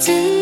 to